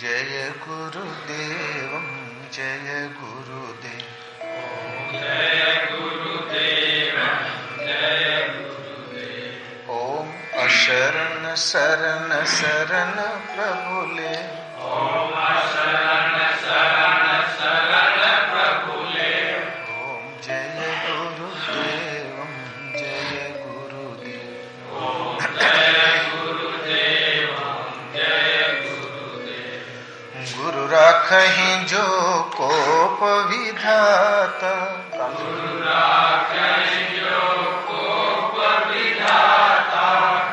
जय गुरुदेव जय गुरुदेव। जय गुरुदेव जय गुरुदेव ओम अशरण शरण शरण प्रभुले। ओम राखहि जो कोप विधाता।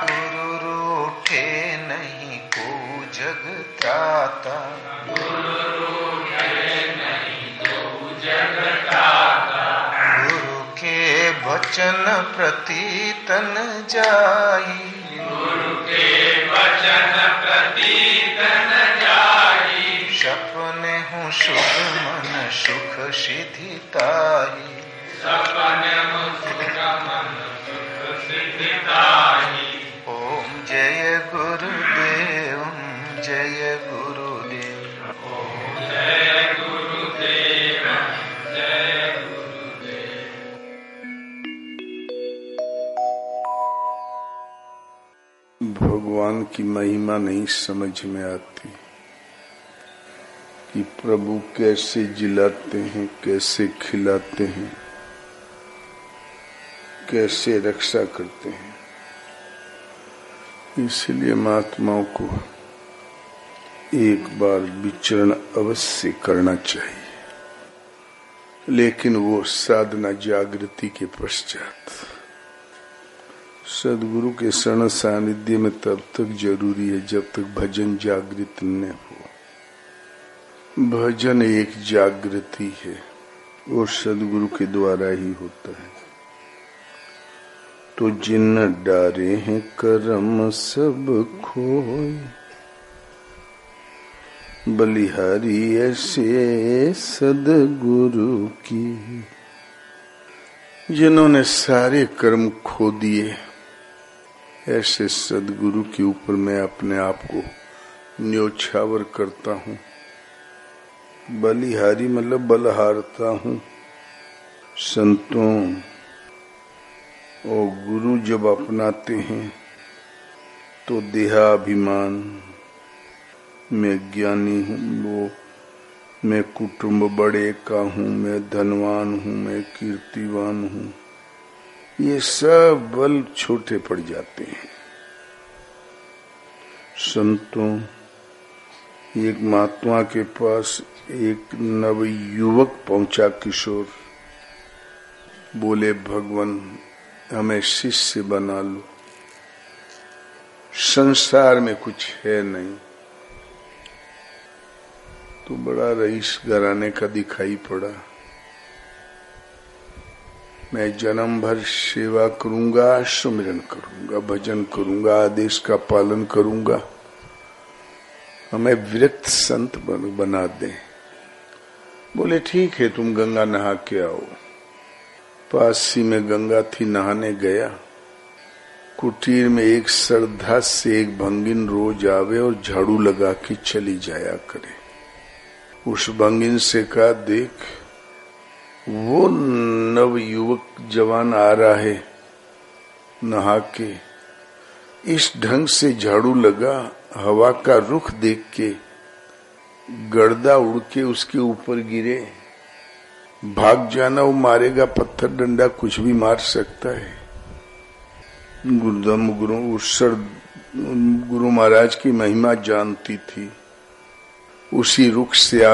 गुरु नहीं को जगताता। गुरु वचन जाई। गुरु के वचन प्रति तन जाई सपने हूँ सुख मन सुख सिद्धिताई ओम जय गुरुदेव जय गुरुदेव। भगवान की महिमा नहीं समझ में आती। प्रभु कैसे जिलाते हैं, कैसे खिलाते हैं, कैसे रक्षा करते हैं। इसलिए महात्माओं को एक बार विचरण अवश्य करना चाहिए। लेकिन वो साधना जागृति के पश्चात। सदगुरु के शरण सानिध्य में तब तक ज़रूरी है जब तक भजन जागृत न हो। भजन एक जागृति है वो सदगुरु के द्वारा ही होता है। तो जिन डारे हैं करम सब खोए, बलिहारी ऐसे सदगुरु की, जिन्होंने सारे कर्म खो दिए। ऐसे सदगुरु के ऊपर मैं अपने आप को न्योछावर करता हूँ। बलिहारी मतलब बलहारता हूँ। संतों और गुरु जब अपनाते हैं तो देहाभिमान, मैं ज्ञानी हूँ, वो मैं कुटुंब बड़े का हूँ, मैं धनवान हूँ, मैं कीर्तिवान हूँ। ये सब बल छोटे पड़ जाते हैं। संतों, एक महात्मा के पास एक नव युवक पहुँचा किशोर। बोले भगवान हमें शिष्य बना लो। संसार में कुछ है नहीं। तो बड़ा रईस घराने का दिखाई पड़ा। मैं जन्म भर सेवा करूँगा सुमिरन करूँगा भजन करूँगा आदेश का पालन करूँगा। हमें विरक्त संत बन, बना दे। बोले, ठीक है, तुम गंगा नहा के आओ। पासी में गंगा थी, नहाने गया। कुटीर में एक श्रद्धा से एक भंगिन रोज आवे और झाड़ू लगा के चली जाया करे। उस भंगिन से कहा, देख, वो नव युवक जवान आ रहा है नहा के। इस ढंग से झाड़ू लगा, हवा का रुख देख के गर्दा उड़ के उसके ऊपर गिरे। भाग जाना, वो मारेगा पत्थर डंडा, कुछ भी मार सकता है। गुरुदम गुरु उत्सर गुरु महाराज की महिमा जानती थी। उसी रुख से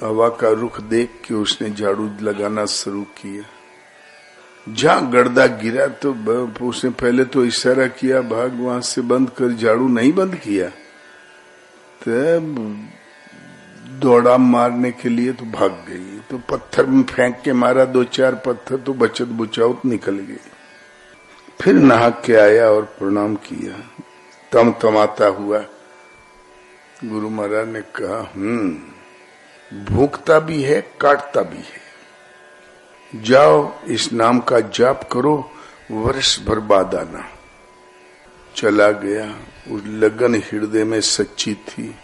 हवा का रुख देख के उसने झाड़ू लगाना शुरू किया। जहाँ गर्दा गिरा तो उसने पहले तो इशारा किया, भाग वहाँ से बंद कर, झाड़ू नहीं बंद किया। तब दौड़ा मारने के लिए तो भाग गई। तो पत्थर में फेंक के मारा, दो चार पत्थर तो बचत बुचाउत निकल गई फिर नहा के आया और प्रणाम किया। तम तमाता हुआ। गुरु महाराज ने कहा हम्म भूखता भी है, काटता भी है। जाओ, इस नाम का जाप करो, वर्ष भर बाद आना चला गया। उस लगन हृदय में सच्ची थी।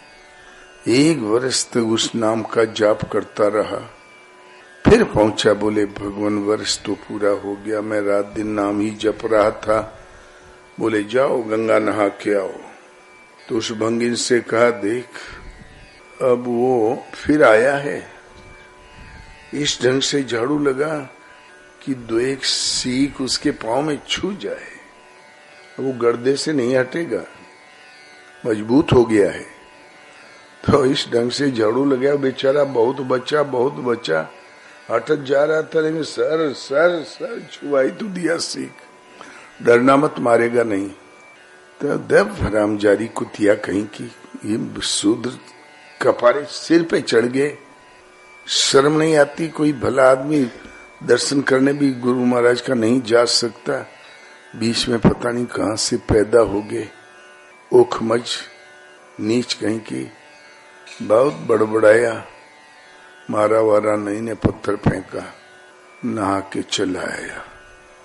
एक वर्ष तक उस नाम का जाप करता रहा। फिर पहुँचा, बोले, भगवान वर्ष तो पूरा हो गया। मैं रात दिन नाम ही जप रहा था। बोले, जाओ, गंगा नहा के आओ। तो उस भंगिन से कहा, देख, अब वो फिर आया है। इस ढंग से झाड़ू लगा कि दो एक सीख उसके पाँव में छू जाए। वो गर्दे से नहीं हटेगा। मज़बूत हो गया है। तो इस ढंग से झाड़ू लगा, बेचारा बहुत बच्चा बहुत बच्चा। हटत जा रहा था, लेकिन सर सर सर छुआई तो दिया सीख। डरना मत, मारेगा नहीं। तो देव राम जारी कुतिया कहीं की, ये शूद्र कपारे सिर पे चढ़ गए। शर्म नहीं आती, कोई भला आदमी दर्शन करने भी गुरु महाराज का नहीं जा सकता। बीच में पता नहीं कहाँ से पैदा हो गए। ओखमज, नीच कहीं की। बहुत बड़बड़ाया। मारा वारा नहीं ने पत्थर फेंका, नहा के चला आया।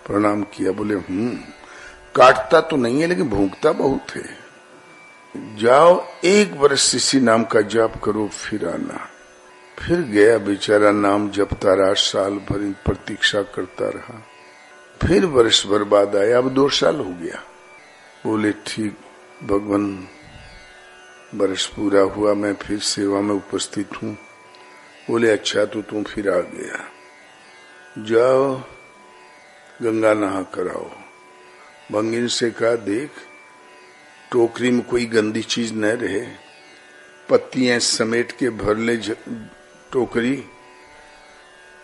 प्रणाम किया, बोले हम्म काटता तो नहीं है, लेकिन भूखता बहुत है। जाओ, एक वर्ष इसी नाम का जाप करो, फिर आना। फिर गया बेचारा, नाम जपता रहा, साल भर प्रतीक्षा करता रहा। फिर वर्ष भर बाद आया, अब दो साल हो गया। बोले, ठीक, भगवान वर्ष पूरा हुआ मैं फिर सेवा में उपस्थित हूँ। बोले अच्छा तो तुम फिर आ गया। जाओ, गंगा नहा कराओ। भंगिन से कहा, देख, टोकरी में कोई गंदी चीज़ न रहे। पत्तियाँ समेट के भर ले टोकरी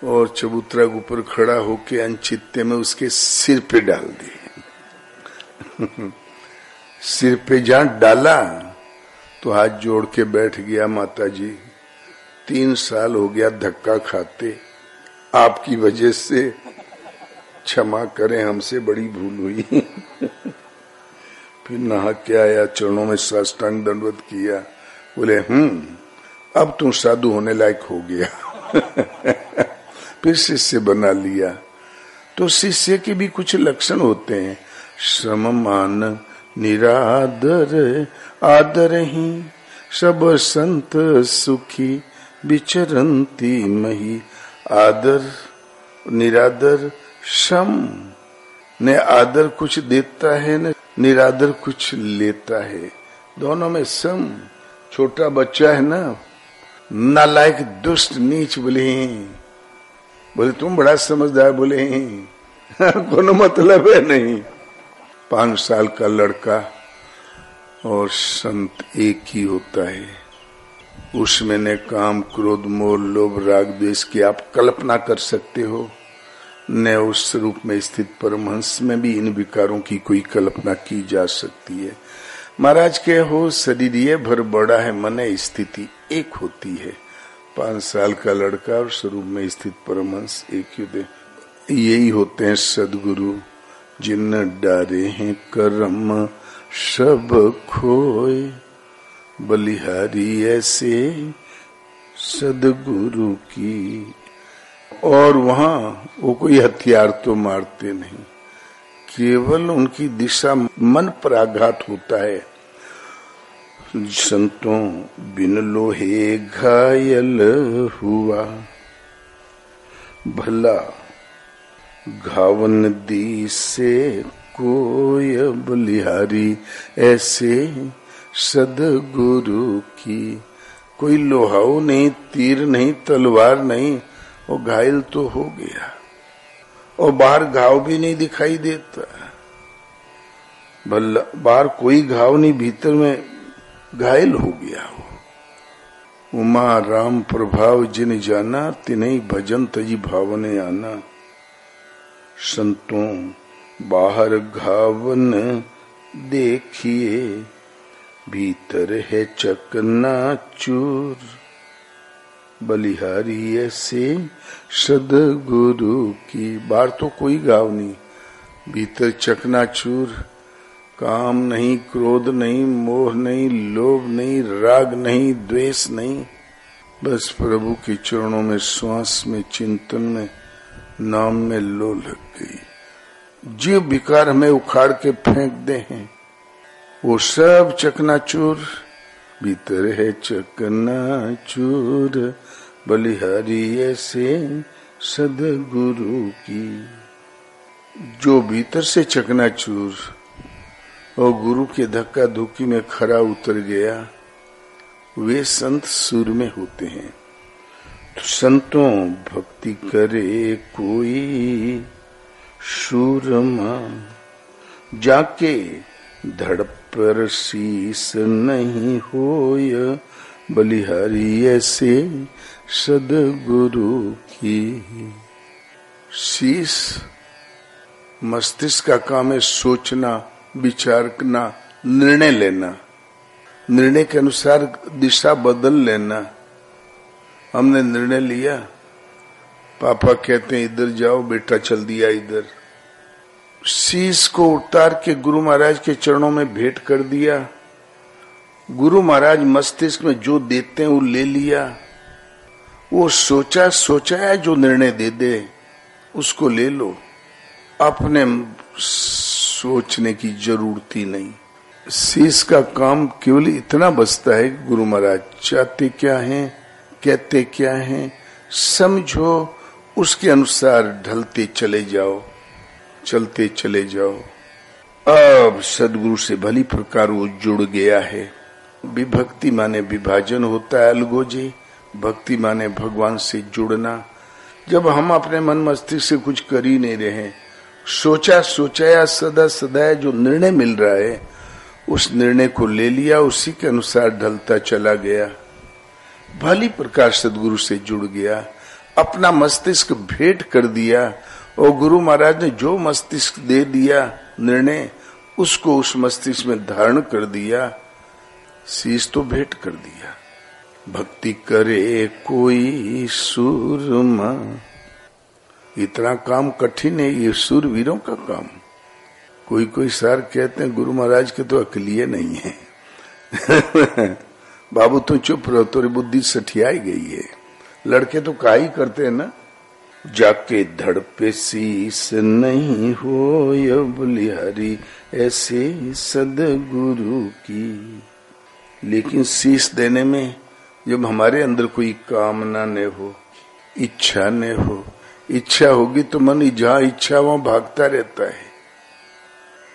और चबूतरा के ऊपर खड़ा होके अनचित्ते में उसके सिर पे डाल दी। सिर पे जहाँ डाला तो हाथ जोड़ के बैठ गया माता जी तीन साल हो गया धक्का खाते। आपकी वजह से क्षमा करें, हमसे बड़ी भूल हुई। फिर नहा के आया, चरणों में साष्टांग दंडवत किया। बोले हम्म अब तू साधु होने लायक हो गया। फिर शिष्य बना लिया। तो शिष्य के भी कुछ लक्षण होते हैं। श्रम मान निरादर, आदर ही। सब संत सुखी विचरंती मही। आदर, निरादर सम ने आदर कुछ देता है, न निरादर कुछ लेता है। दोनों में सम। छोटा बच्चा है ना, नालायक दुष्ट नीच बोले बोले, तुम बड़ा समझदार बोले कोनो मतलब है नहीं। पाँच साल का लड़का और संत एक ही होता है। उसमें ने काम, क्रोध मोह लोभ, राग, द्वेष की आप कल्पना कर सकते हो, न उस रूप में स्थित परमहंस में भी इन विकारों की कोई कल्पना की जा सकती है। महाराज के हो शरीर ये भर बड़ा है, मन स्थिति एक होती है। पाँच साल का लड़का और स्वरूप में स्थित परमहंस एक ही। यही होते हैं सदगुरु। जिन डारे हैं कर्म, सब खोए। बलिहारी ऐसे सदगुरु की। और वहाँ वो कोई हथियार तो मारते नहीं। केवल उनकी दिशा मन पर आघात होता है। संतों, बिन लोहे घायल हुआ। भला घावन दी से कोय बलिहारी ऐसे सदगुरु की कोई लोहाओ नहीं, तीर नहीं, तलवार नहीं, वो घायल तो हो गया। और बाहर घाव भी नहीं दिखाई देता। भल्ला, बाहर कोई घाव नहीं, भीतर में घायल हो गया हो उमा राम प्रभाव जिन जाना, तिन्ह भजन तजी भावने आना। संतों, बाहर घावन देखिए, भीतर है चकना चूर बलिहारी ऐसे सदगुरु की बाहर तो कोई गाव नहीं, भीतर चकना चूर काम नहीं, क्रोध नहीं, मोह नहीं, लोभ नहीं, राग नहीं, द्वेष नहीं। बस प्रभु के चरणों में, श्वास में, चिंतन में नाम में लो लग गई। जो विकार हमें उखाड़ के फेंक दे हैं, वो सब चकनाचूर, भीतर है चकना चूर बलिहारी ऐसे सदगुरु की। जो भीतर से चकना चूर और गुरु के धक्का धुक्की में खरा उतर गया, वे संत सुर में होते हैं। संतों भक्ति करे कोई शूरमा, जाके धड़ पर शीस नहीं होय। बलिहारी ऐसे सदगुरु की शीस। मस्तिष्क का काम है सोचना, विचारना, निर्णय लेना। निर्णय के अनुसार दिशा बदल लेना। हमने निर्णय लिया। पापा कहते हैं, इधर जाओ, बेटा चल दिया इधर। शीश को उतार के गुरु महाराज के चरणों में भेंट कर दिया। गुरु महाराज मस्तिष्क में जो देते हैं, वो ले लिया। वो सोचा सोचा है जो निर्णय दे दे, उसको ले लो। अपने सोचने की ज़रूरत ही नहीं। शीश का काम केवल इतना बचता है, गुरु महाराज, चाहते क्या हैं? कहते क्या हैं? समझो, उसके अनुसार ढलते चले जाओ, चलते चले जाओ। अब सदगुरु से भली प्रकार वो जुड़ गया है। विभक्ति माने विभाजन होता है अलगोजी भक्ति माने भगवान से जुड़ना। जब हम अपने मन मस्तिष्क से कुछ कर ही नहीं रहे सोचा, सोचाया, सदा सदा जो निर्णय मिल रहा है, उस निर्णय को ले लिया, उसी के अनुसार ढलता चला गया। भली प्रकार सदगुरु से जुड़ गया, अपना मस्तिष्क भेंट कर दिया और गुरु महाराज ने जो मस्तिष्क दे दिया निर्णय, उसको उस मस्तिष्क में धारण कर दिया, शीश तो भेंट कर दिया। भक्ति करे कोई सूरमा। इतना काम कठिन है, ये सूरवीरों का काम। कोई कोई सार कहते हैं, गुरु महाराज के तो अकलिए नहीं है। बाबू तू चुप रहो तो बुद्धि सठियाई गई है। लड़के तो का ही करते हैं ना? जाके धड़ पे शीस नहीं हो बलिहारी ऐसे सदगुरु की। लेकिन शीस देने में जब हमारे अंदर कोई कामना न हो, इच्छा न हो, इच्छा होगी तो मन जहाँ इच्छा वहाँ भागता रहता है।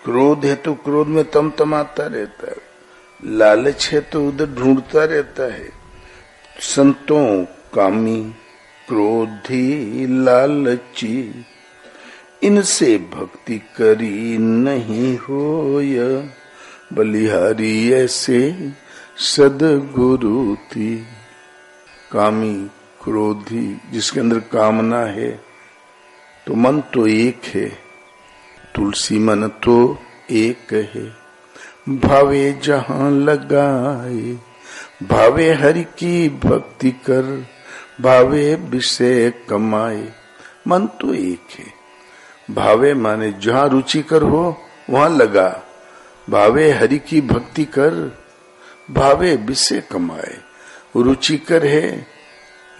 क्रोध है तो क्रोध में तम तमाता रहता है। लालच है तो उधर ढूंढता रहता है। संतों कामी, क्रोधी, लालची, इनसे भक्ति करी नहीं हो बलिहारी ऐसे सदगुरु थी। कामी, क्रोधी, जिसके अंदर कामना है तो मन तो एक है, तुलसी मन तो एक है। भावे जहाँ लगाए, भावे हरि की भक्ति कर, भावे विषय कमाए। मन तो एक है। भावे माने जहाँ रुचि कर हो, वहाँ लगा। भावे हरि की भक्ति कर, भावे विषय कमाए। रुचिकर है,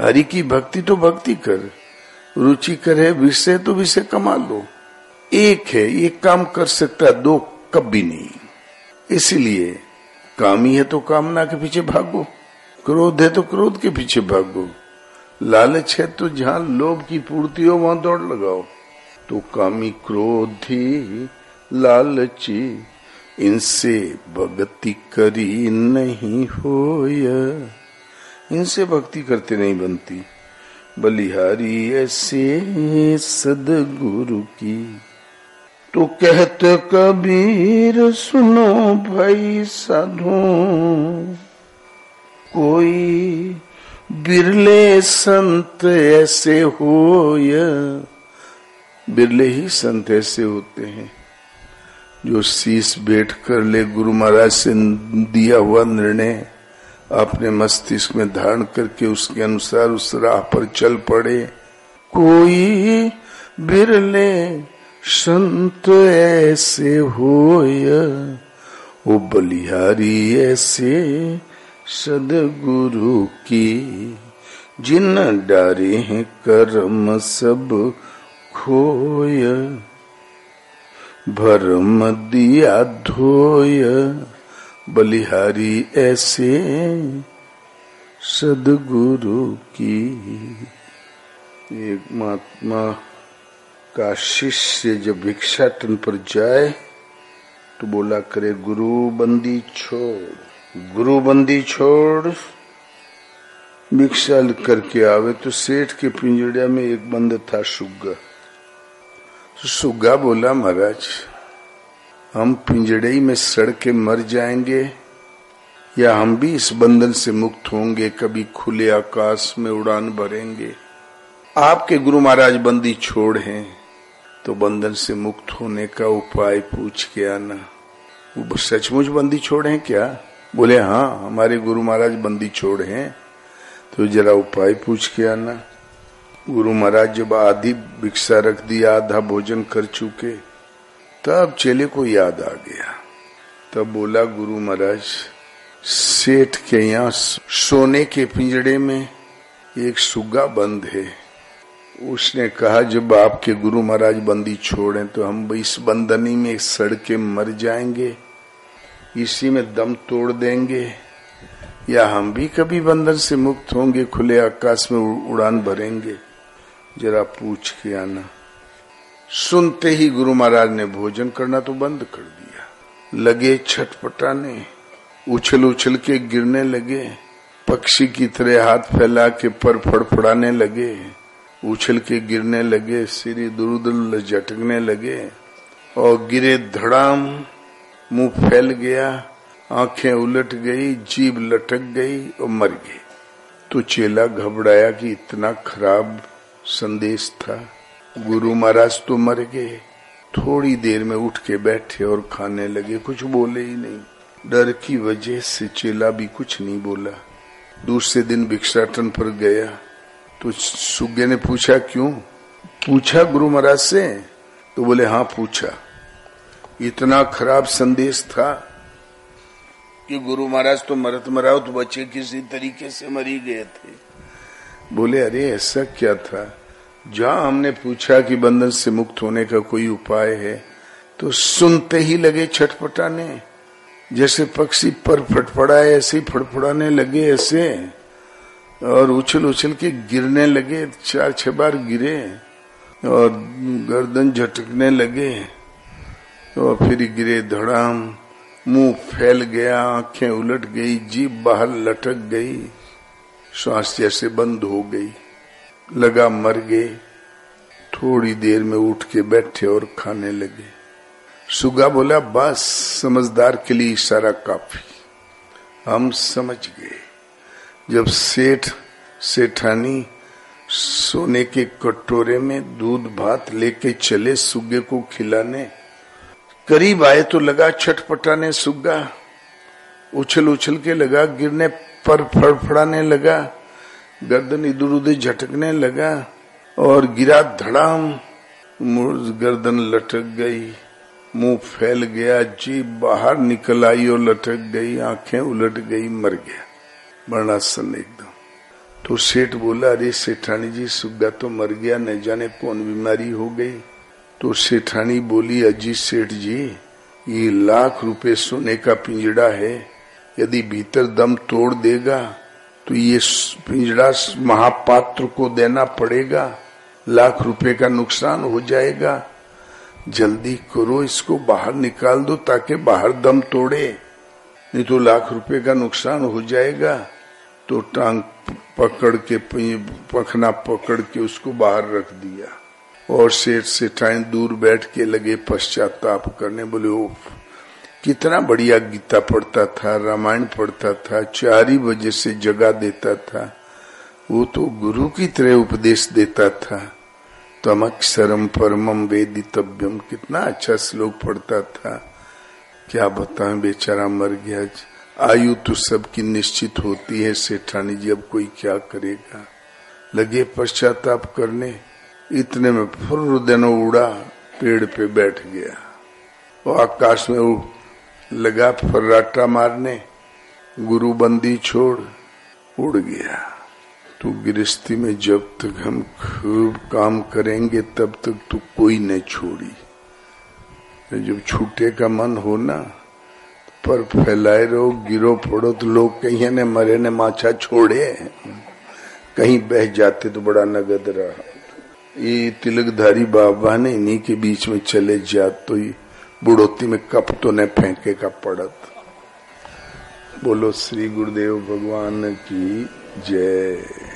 हरि की भक्ति तो भक्ति कर। रुचिकर है, विषय तो विषय कमा लो। एक है, एक काम कर सकता, दो कभी नहीं। इसीलिए कामी है तो कामना के पीछे भागो, क्रोध है तो क्रोध के पीछे भागो। लालच है तो जहाँ लोभ की पूर्ति हो, वहाँ दौड़ लगाओ। तो कामी क्रोधी, लालची, इनसे भक्ति करी नहीं हो इनसे भक्ति करते नहीं बनती। बलिहारी ऐसे सदगुरु की। तो कहते कबीर सुनो भाई साधु। कोई बिरले संत ऐसे हो या बिरले ही संत ऐसे होते हैं, जो शीश बैठ कर ले गुरु महाराज से दिया हुआ निर्णय, अपने मस्तिष्क में धारण करके उसके अनुसार उस राह पर चल पड़े। कोई बिरले संत ऐसे हो वो बलिहारी ऐसे सदगुरु की, जिन डारे हैं कर्म सब खोय। भरम दिया धोय, बलिहारी ऐसे सदगुरु की। एक महात्मा का शिष्य जब भिक्षा भिक्षाटन पर जाए तो बोला करे, गुरु बंदी छोड़, गुरु बंदी छोड़। भिक्षा करके आवे तो सेठ के पिंजड़िया में एक बंद था सुग्गा। तो सुग्गा बोला, महाराज, हम पिंजड़े में सड़ के मर जाएँगे, या हम भी इस बंधन से मुक्त होंगे, कभी खुले आकाश में उड़ान भरेंगे। आपके गुरु महाराज बंदी छोड़ हैं। तो बंधन से मुक्त होने का उपाय पूछ के आना। वो सचमुच बंदी छोड़ हैं क्या? बोले हाँ हमारे गुरु महाराज बंदी छोड़ हैं। तो जरा उपाय पूछ के आना। गुरु महाराज जब आधी भिक्षा रख दिया आधा भोजन कर चुके, तब चेले को याद आ गया। तब बोला, गुरु महाराज, सेठ के यहाँ सोने के पिंजड़े में एक सुग्गा बंद है। उसने कहा, जब आपके गुरु महाराज बंदी छोड़े तो हम इस बंदनी में सड़ के मर जाएँगे। इसी में दम तोड़ देंगे। या हम भी कभी बंधन से मुक्त होंगे, खुले आकाश में उड़ान भरेंगे। जरा पूछ के आना। सुनते ही गुरु महाराज ने भोजन करना तो बंद कर दिया। लगे छटपटाने, उछल उछल के गिरने लगे, पक्षी की तरह हाथ फैला के पर फड़फड़ाने लगे। उछल के गिरने लगे, सिर इधर झटकने लगे, और गिरे धड़ाम, मुँह फैल गया, आँखें उलट गई, जीभ लटक गई और मर गई। तो चेला घबराया कि इतना खराब संदेश था। गुरु महाराज तो मर गए। थोड़ी देर में उठ के बैठे और खाने लगे, कुछ बोले ही नहीं। डर की वजह से चेला भी कुछ नहीं बोला। दूसरे दिन भिक्षाटन पर गया। तो सुगे ने पूछा, क्यों? पूछा गुरु महाराज से? तो बोले हाँ पूछा। इतना खराब संदेश था कि गुरु महाराज तो मरत मराओ तो बच्चे किसी तरीके से मरी गए थे। बोले, अरे, ऐसा क्या था? जहाँ हमने पूछा कि बंधन से मुक्त होने का कोई उपाय है तो सुनते ही लगे छटपटाने। जैसे पक्षी पर फटफड़ाए, ऐसे ही फटफड़ाने लगे, ऐसे। और उछल उछल के गिरने लगे चार छह बार गिरे और गर्दन झटकने लगे। और फिर गिरे धड़ाम, मुँह फैल गया, आँखें उलट गई, जीभ बाहर लटक गई, श्वास जैसे बंद हो गई, लगा मर गए। थोड़ी देर में उठ के बैठे और खाने लगे। सुगा बोला, बस, समझदार के लिए इशारा काफ़ी। हम समझ गए। जब सेठ सेठानी सोने के कटोरे में दूध भात लेके चले सुगे को खिलाने, करीब आए तो लगा छटपटाने सुग्गा। उछल उछल के लगा, गिरने पर फड़फड़ाने लगा, गर्दन इधर उधर झटकने लगा और गिरा धड़ाम। गर्दन लटक गई, मुँह फैल गया जीभ बाहर निकल आई और लटक गई, आँखें उलट गई, मर गया। वर्णासन एकदम। तो सेठ बोला, अरे, सेठानी जी, सुग्गा तो मर गया, न जाने कौन बीमारी हो गई। तो सेठानी बोली, अजीत सेठ जी, ये लाख रुपए सोने का पिंजड़ा है। यदि भीतर दम तोड़ देगा तो ये पिंजड़ा महापात्र को देना पड़ेगा। लाख रुपए का नुकसान हो जाएगा। जल्दी करो, इसको बाहर निकाल दो ताकि बाहर दम तोड़े। नहीं तो लाख रुपए का नुकसान हो जाएगा। तो टांग पकड़ के पखना पकड़ के उसको बाहर रख दिया। और सेठ से टाइम दूर बैठ के लगे पश्चाताप करने, बोले, ओफ, कितना बढ़िया गीता पढ़ता था, रामायण पढ़ता था, चार ही बजे से जगा देता था। वो तो गुरु की तरह उपदेश देता था। तमक अक्षरम परमम वेदितव्यम, कितना अच्छा श्लोक पढ़ता था। क्या बताएँ, बेचारा मर गया आयु तो सबकी निश्चित होती है, सेठानी जी, अब कोई क्या करेगा? लगे पश्चाताप करने, इतने में फुर दिनों उड़ा, पेड़ पे बैठ गया। और आकाश में लगा फर्राटा मारने, गुरु बंदी छोड़, उड़ गया। तू गृहस्थी में जब तक हम खूब काम करेंगे, तब तक तू कोई न छोड़ी। जब छूटे का मन हो ना पर फैलाए रहो, गिरो पड़ो तो लोग कहीं ने मरे ने माछा छोड़े कहीं बह जाते तो बड़ा नगद रहा। ये तिलकधारी बाबा ने इन्हीं के बीच में चले जात तो बुढ़ोती में कप तो न फेंके का पड़त। बोलो, श्री गुरुदेव भगवान की जय।